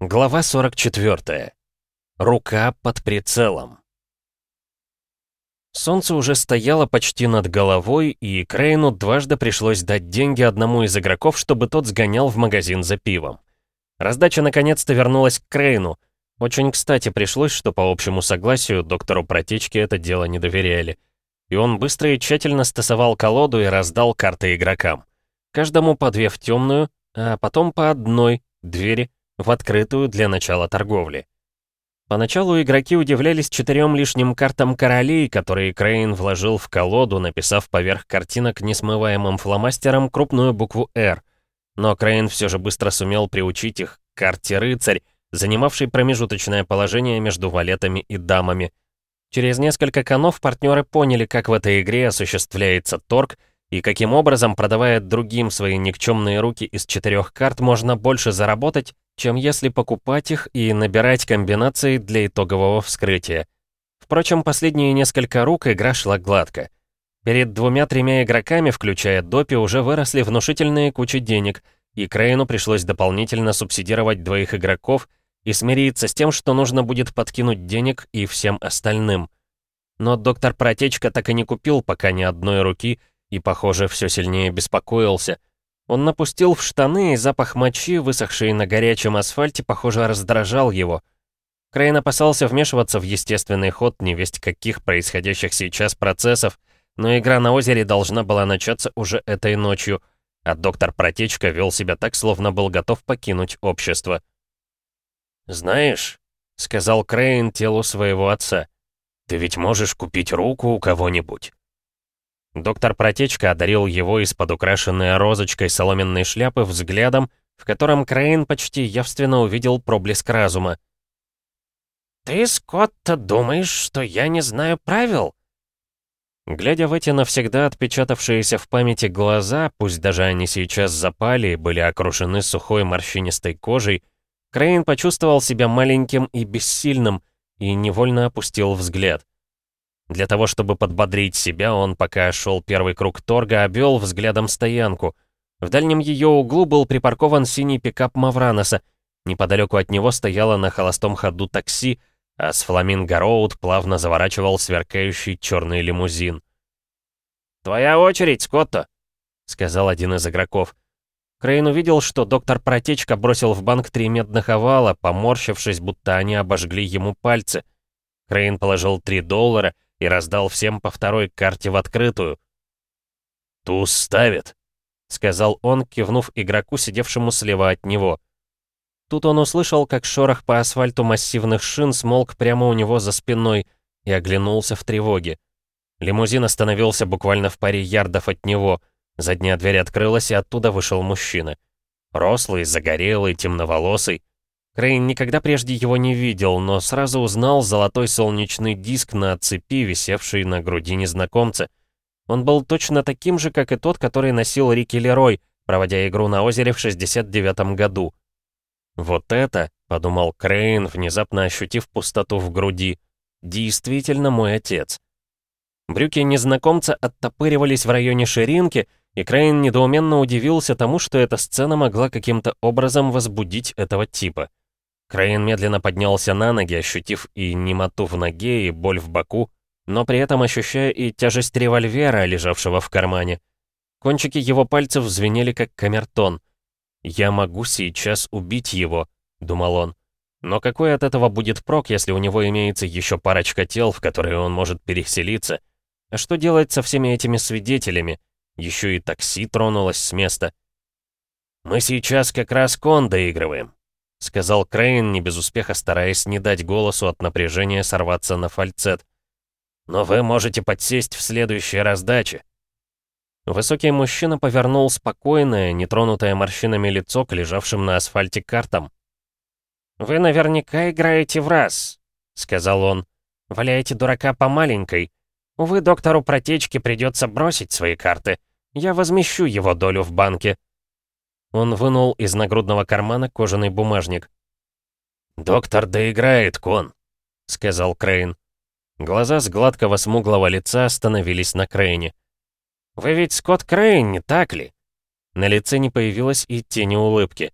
Глава 44. Рука под прицелом. Солнце уже стояло почти над головой, и Крейну дважды пришлось дать деньги одному из игроков, чтобы тот сгонял в магазин за пивом. Раздача наконец-то вернулась к Крейну. Очень кстати пришлось, что по общему согласию доктору Протечке это дело не доверяли. И он быстро и тщательно стасовал колоду и раздал карты игрокам. Каждому по две в темную, а потом по одной, двери, в открытую для начала торговли. Поначалу игроки удивлялись четырем лишним картам королей, которые Крейн вложил в колоду, написав поверх картинок несмываемым фломастером крупную букву «Р». Но Крейн все же быстро сумел приучить их к карте «Рыцарь», занимавшей промежуточное положение между валетами и дамами. Через несколько конов партнеры поняли, как в этой игре осуществляется торг и каким образом, продавая другим свои никчемные руки из четырех карт, можно больше заработать, чем если покупать их и набирать комбинации для итогового вскрытия. Впрочем, последние несколько рук игра шла гладко. Перед двумя-тремя игроками, включая Допи, уже выросли внушительные кучи денег, и Крейну пришлось дополнительно субсидировать двоих игроков и смириться с тем, что нужно будет подкинуть денег и всем остальным. Но доктор Протечка так и не купил пока ни одной руки и, похоже, все сильнее беспокоился — он напустил в штаны, и запах мочи, высохший на горячем асфальте, похоже, раздражал его. Крейн опасался вмешиваться в естественный ход невесть каких происходящих сейчас процессов, но игра на озере должна была начаться уже этой ночью, а доктор Протечка вел себя так, словно был готов покинуть общество. «Знаешь», — сказал Крейн телу своего отца, — «ты ведь можешь купить руку у кого-нибудь». Доктор Протечка одарил его из-под украшенной розочкой соломенной шляпы взглядом, в котором Крейн почти явственно увидел проблеск разума. «Ты, Скотт, думаешь, что я не знаю правил?» Глядя в эти навсегда отпечатавшиеся в памяти глаза, пусть даже они сейчас запали и были окружены сухой морщинистой кожей, Крейн почувствовал себя маленьким и бессильным и невольно опустил взгляд. Для того, чтобы подбодрить себя, он, пока шел первый круг торга, обвел взглядом стоянку. В дальнем ее углу был припаркован синий пикап Мавраноса. Неподалеку от него стояло на холостом ходу такси, а с Фламинго-Роуд плавно заворачивал сверкающий черный лимузин. «Твоя очередь, Скотто!» — сказал один из игроков. Крейн увидел, что доктор Протечка бросил в банк три медных овала, поморщившись, будто они обожгли ему пальцы. Крейн положил три доллара — и раздал всем по второй карте в открытую. «Туз ставит», — сказал он, кивнув игроку, сидевшему слева от него. Тут он услышал, как шорох по асфальту массивных шин смолк прямо у него за спиной и оглянулся в тревоге. Лимузин остановился буквально в паре ярдов от него. Задняя дверь открылась, и оттуда вышел мужчина. Рослый, загорелый, темноволосый. Крейн никогда прежде его не видел, но сразу узнал золотой солнечный диск на цепи, висевший на груди незнакомца. Он был точно таким же, как и тот, который носил Рики Лерой, проводя игру на озере в 69 году. «Вот это», — подумал Крейн, внезапно ощутив пустоту в груди, — «действительно мой отец». Брюки незнакомца оттопыривались в районе ширинки, и Крейн недоуменно удивился тому, что эта сцена могла каким-то образом возбудить этого типа. Крейн медленно поднялся на ноги, ощутив и немоту в ноге, и боль в боку, но при этом ощущая и тяжесть револьвера, лежавшего в кармане. Кончики его пальцев звенели, как камертон. «Я могу сейчас убить его», — думал он. «Но какой от этого будет прок, если у него имеется еще парочка тел, в которые он может переселиться? А что делать со всеми этими свидетелями? Еще и такси тронулось с места». «Мы сейчас как раз кон доигрываем», — сказал Крейн, не без успеха стараясь не дать голосу от напряжения сорваться на фальцет. «Но вы можете подсесть в следующей раздаче». Высокий мужчина повернул спокойное, нетронутое морщинами лицо к лежавшим на асфальте картам. «Вы наверняка играете в раз», — сказал он. «Валяете дурака по маленькой. Увы, доктору протечки придется бросить свои карты. Я возмещу его долю в банке». Он вынул из нагрудного кармана кожаный бумажник. «Доктор доиграет, Кон», — сказал Крейн. Глаза с гладкого смуглого лица остановились на Крейне. «Вы ведь Скотт Крейн, не так ли?» На лице не появилось и тени улыбки.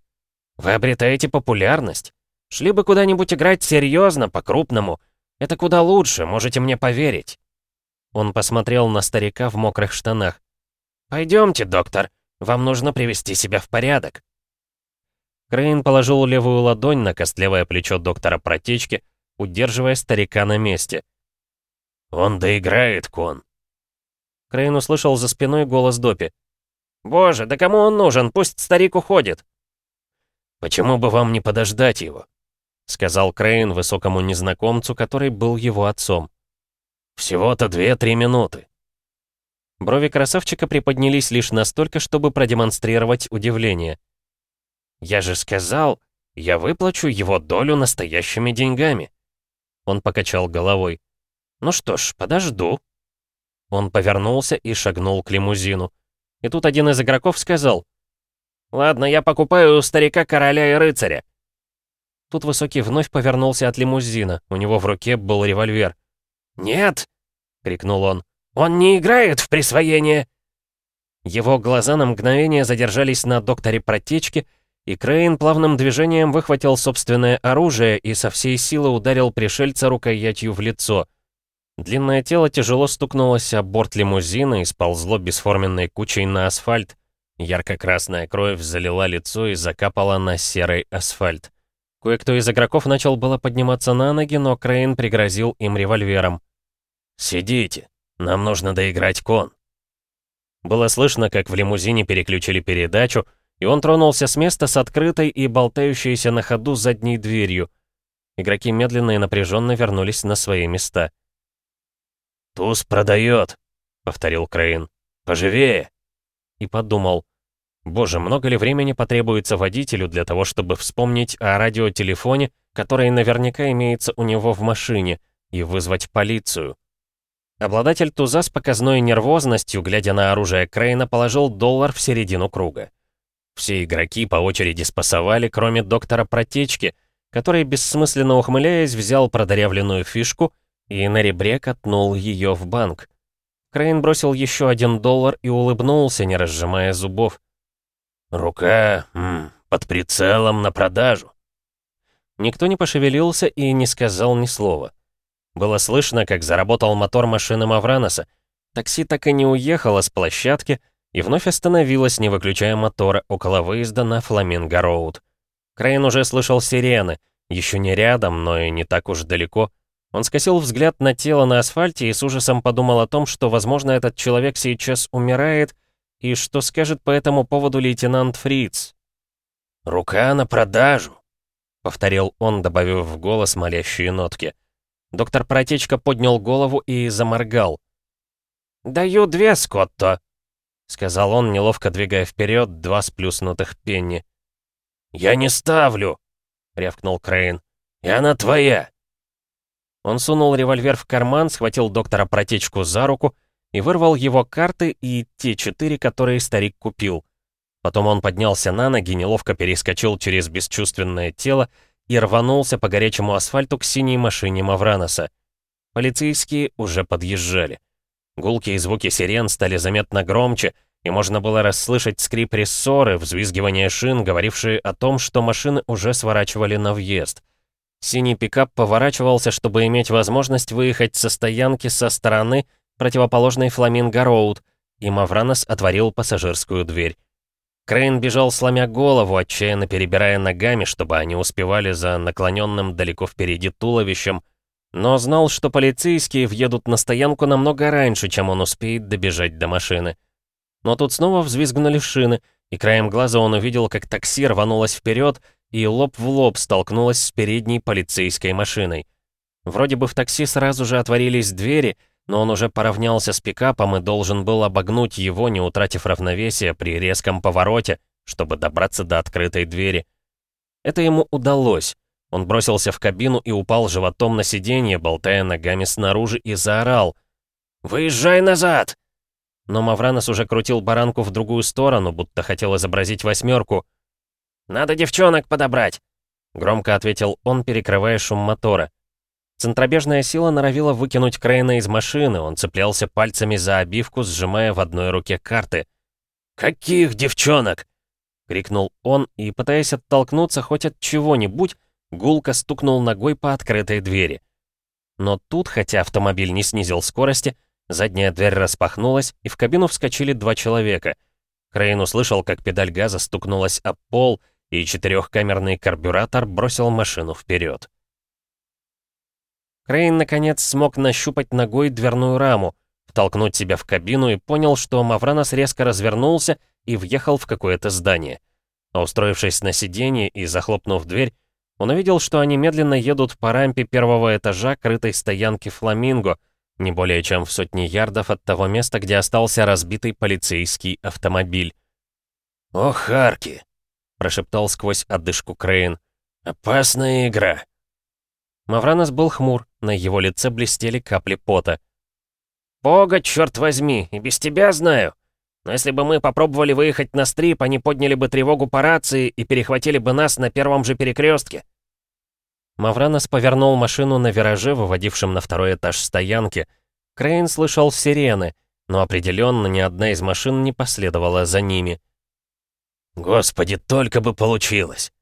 «Вы обретаете популярность. Шли бы куда-нибудь играть серьезно, по-крупному. Это куда лучше, можете мне поверить». Он посмотрел на старика в мокрых штанах. «Пойдемте, доктор, вам нужно привести себя в порядок». Крейн положил левую ладонь на костлевое плечо доктора протечки, удерживая старика на месте. «Он доиграет, Кон». Крейн услышал за спиной голос Допи. «Боже, да кому он нужен? Пусть старик уходит!» «Почему бы вам не подождать его?» Сказал Крейн высокому незнакомцу, который был его отцом. «Всего-то две-три минуты». Брови красавчика приподнялись лишь настолько, чтобы продемонстрировать удивление. «Я же сказал, я выплачу его долю настоящими деньгами». Он покачал головой. «Ну что ж, подожду». Он повернулся и шагнул к лимузину. И тут один из игроков сказал, «Ладно, я покупаю у старика короля и рыцаря». Тут Высокий вновь повернулся от лимузина, у него в руке был револьвер. «Нет!» — крикнул он. «Он не играет в присвоение!» Его глаза на мгновение задержались на докторе Протечке, и Крейн плавным движением выхватил собственное оружие и со всей силы ударил пришельца рукоятью в лицо. Длинное тело тяжело стукнулось о борт лимузина и сползло бесформенной кучей на асфальт. Ярко-красная кровь залила лицо и закапала на серый асфальт. Кое-кто из игроков начал было подниматься на ноги, но Крейн пригрозил им револьвером. «Сидите, нам нужно доиграть кон». Было слышно, как в лимузине переключили передачу, и он тронулся с места с открытой и болтающейся на ходу задней дверью. Игроки медленно и напряженно вернулись на свои места. «Туз продает», — повторил Крейн. «Поживее!» И подумал. Боже, много ли времени потребуется водителю для того, чтобы вспомнить о радиотелефоне, который наверняка имеется у него в машине, и вызвать полицию? Обладатель туза с показной нервозностью, глядя на оружие Крейна, положил доллар в середину круга. Все игроки по очереди спасовали, кроме доктора Протечки, который, бессмысленно ухмыляясь, взял продырявленную фишку и на ребре катнул ее в банк. Крейн бросил еще один доллар и улыбнулся, не разжимая зубов. «Рука м, под прицелом на продажу». Никто не пошевелился и не сказал ни слова. Было слышно, как заработал мотор машины Мавраноса. Такси так и не уехало с площадки, и вновь остановилась, не выключая мотора, около выезда на Фламинго-Роуд. Крейн уже слышал сирены, еще не рядом, но и не так уж далеко. Он скосил взгляд на тело на асфальте и с ужасом подумал о том, что, возможно, этот человек сейчас умирает, и что скажет по этому поводу лейтенант Фриц. «Рука на продажу», — повторил он, добавив в голос молящие нотки. Доктор Протечка поднял голову и заморгал. «Даю две, Скотто», — сказал он, неловко двигая вперед два сплюснутых пенни. «Я не ставлю!» — рявкнул Крейн. «И она твоя!» Он сунул револьвер в карман, схватил доктора протечку за руку и вырвал его карты и те четыре, которые старик купил. Потом он поднялся на ноги, неловко перескочил через бесчувственное тело и рванулся по горячему асфальту к синей машине Мавраноса. Полицейские уже подъезжали. Гулкие звуки сирен стали заметно громче, и можно было расслышать скрип рессоры, взвизгивание шин, говорившие о том, что машины уже сворачивали на въезд. Синий пикап поворачивался, чтобы иметь возможность выехать со стоянки со стороны, противоположной Фламинго-Роуд, и Мавранос отворил пассажирскую дверь. Крейн бежал, сломя голову, отчаянно перебирая ногами, чтобы они успевали за наклоненным далеко впереди туловищем, но знал, что полицейские въедут на стоянку намного раньше, чем он успеет добежать до машины. Но тут снова взвизгнули шины, и краем глаза он увидел, как такси рванулось вперед и лоб в лоб столкнулось с передней полицейской машиной. Вроде бы в такси сразу же отворились двери, но он уже поравнялся с пикапом и должен был обогнуть его, не утратив равновесия при резком повороте, чтобы добраться до открытой двери. Это ему удалось. Он бросился в кабину и упал животом на сиденье, болтая ногами снаружи, и заорал. «Выезжай назад!» Но Мавранос уже крутил баранку в другую сторону, будто хотел изобразить восьмерку. «Надо девчонок подобрать!» Громко ответил он, перекрывая шум мотора. Центробежная сила норовила выкинуть Крейна из машины, он цеплялся пальцами за обивку, сжимая в одной руке карты. «Каких девчонок?» — крикнул он, и, пытаясь оттолкнуться хоть от чего-нибудь, гулко стукнул ногой по открытой двери. Но тут, хотя автомобиль не снизил скорости, задняя дверь распахнулась, и в кабину вскочили два человека. Крейн услышал, как педаль газа стукнулась об пол, и четырехкамерный карбюратор бросил машину вперед. Крейн, наконец, смог нащупать ногой дверную раму, втолкнуть себя в кабину и понял, что Мавранос резко развернулся и въехал в какое-то здание. А устроившись на сиденье и захлопнув дверь, он увидел, что они медленно едут по рампе первого этажа крытой стоянки «Фламинго», не более чем в сотни ярдов от того места, где остался разбитый полицейский автомобиль. «О, Харки!» — прошептал сквозь одышку Крейн. «Опасная игра!» Мавранос был хмур, на его лице блестели капли пота. «Бога, черт возьми, и без тебя знаю. Но если бы мы попробовали выехать на стрип, они подняли бы тревогу по рации и перехватили бы нас на первом же перекрестке. Мавранос повернул машину на вираже, выводившем на второй этаж стоянки. Крейн слышал сирены, но определенно ни одна из машин не последовала за ними. «Господи, только бы получилось!»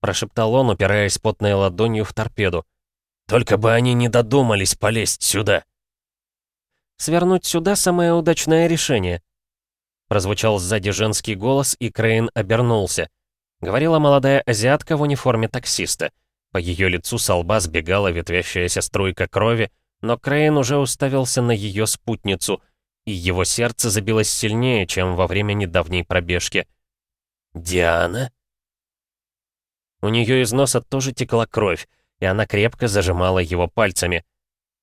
Прошептал он, упираясь потной ладонью в торпеду. «Только бы они не додумались полезть сюда!» «Свернуть сюда — самое удачное решение», Прозвучал сзади женский голос, и Крейн обернулся. Говорила молодая азиатка в униформе таксиста. По ее лицу со лба сбегала ветвящаяся струйка крови, но Крейн уже уставился на ее спутницу, и его сердце забилось сильнее, чем во время недавней пробежки. «Диана?» У нее из носа тоже текла кровь, и она крепко зажимала его пальцами.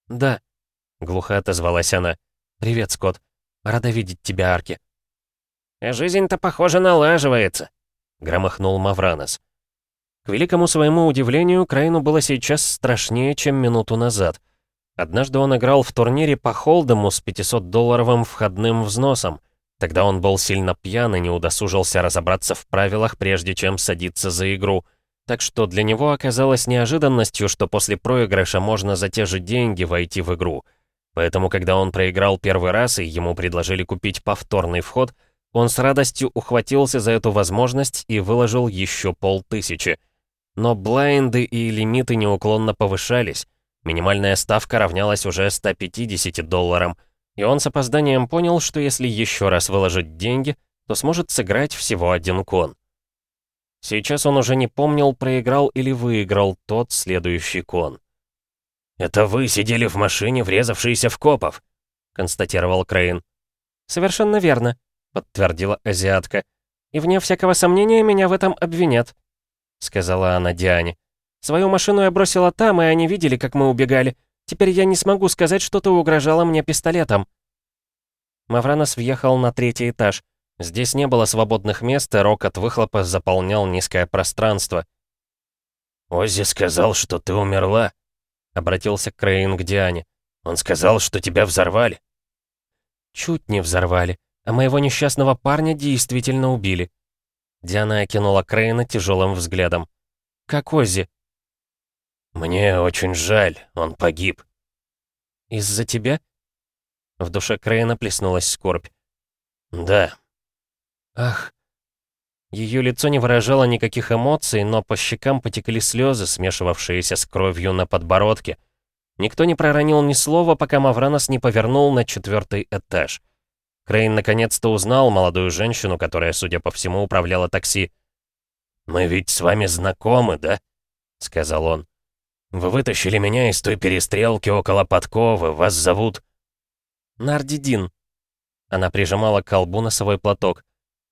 «Да», — глухо отозвалась она. «Привет, Скотт. Рада видеть тебя, Арки». «Жизнь-то, похоже, налаживается», — громыхнул Мавранос. К великому своему удивлению, Крайну было сейчас страшнее, чем минуту назад. Однажды он играл в турнире по Холдему с 500-долларовым входным взносом. Тогда он был сильно пьян и не удосужился разобраться в правилах, прежде чем садиться за игру. Так что для него оказалось неожиданностью, что после проигрыша можно за те же деньги войти в игру. Поэтому, когда он проиграл первый раз и ему предложили купить повторный вход — он с радостью ухватился за эту возможность и выложил еще полтысячи. Но блайнды и лимиты неуклонно повышались. Минимальная ставка равнялась уже 150 долларам. И он с опозданием понял, что если еще раз выложить деньги, то сможет сыграть всего один кон. Сейчас он уже не помнил, проиграл или выиграл тот следующий кон. «Это вы сидели в машине, врезавшиеся в копов», — констатировал Крейн. «Совершенно верно», подтвердила азиатка. «И вне всякого сомнения меня в этом обвинят», — сказала она Диане. «Свою машину я бросила там, и они видели, как мы убегали. Теперь я не смогу сказать, что ты угрожала мне пистолетом». Мавранос въехал на третий этаж. Здесь не было свободных мест, и рок от выхлопа заполнял низкое пространство. «Оззи сказал, что ты умерла», — обратился Крейн к Диане. «Он сказал, что тебя взорвали». «Чуть не взорвали», а моего несчастного парня действительно убили. Диана окинула Крейна тяжелым взглядом. «Как Оззи?» «Мне очень жаль, он погиб». «Из-за тебя?» В душе Крейна плеснулась скорбь. «Да». «Ах». Ее лицо не выражало никаких эмоций, но по щекам потекли слезы, смешивавшиеся с кровью на подбородке. Никто не проронил ни слова, пока Мавранос не повернул на четвертый этаж. Крейн наконец-то узнал молодую женщину, которая, судя по всему, управляла такси. «Мы ведь с вами знакомы, да?» — сказал он. «Вы вытащили меня из той перестрелки около подковы. Вас зовут...» «Нардидин». Она прижимала к колбу носовой платок.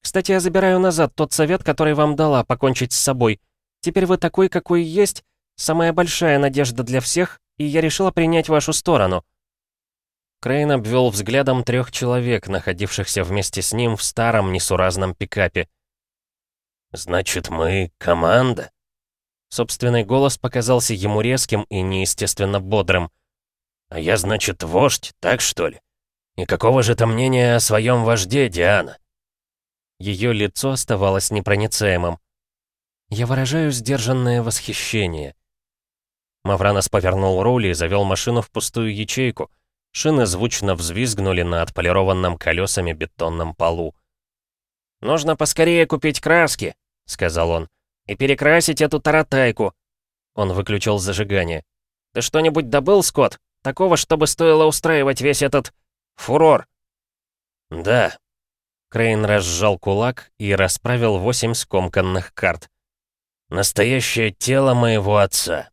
«Кстати, я забираю назад тот совет, который вам дала, покончить с собой. Теперь вы такой, какой есть, самая большая надежда для всех, и я решила принять вашу сторону». Крейн обвел взглядом трех человек, находившихся вместе с ним в старом несуразном пикапе. «Значит, мы команда?» Собственный голос показался ему резким и неестественно бодрым. «А я, значит, вождь, так что ли? И какого же ты мнения о своем вожде, Диана?» Ее лицо оставалось непроницаемым. «Я выражаю сдержанное восхищение». Мавранос повернул руль и завел машину в пустую ячейку — Шины звучно взвизгнули на отполированном колесами бетонном полу. «Нужно поскорее купить краски», — сказал он, — «и перекрасить эту таратайку». Он выключил зажигание. «Ты что-нибудь добыл, Скотт? Такого, чтобы стоило устраивать весь этот... фурор?» «Да». Крейн разжал кулак и расправил восемь скомканных карт. «Настоящее тело моего отца.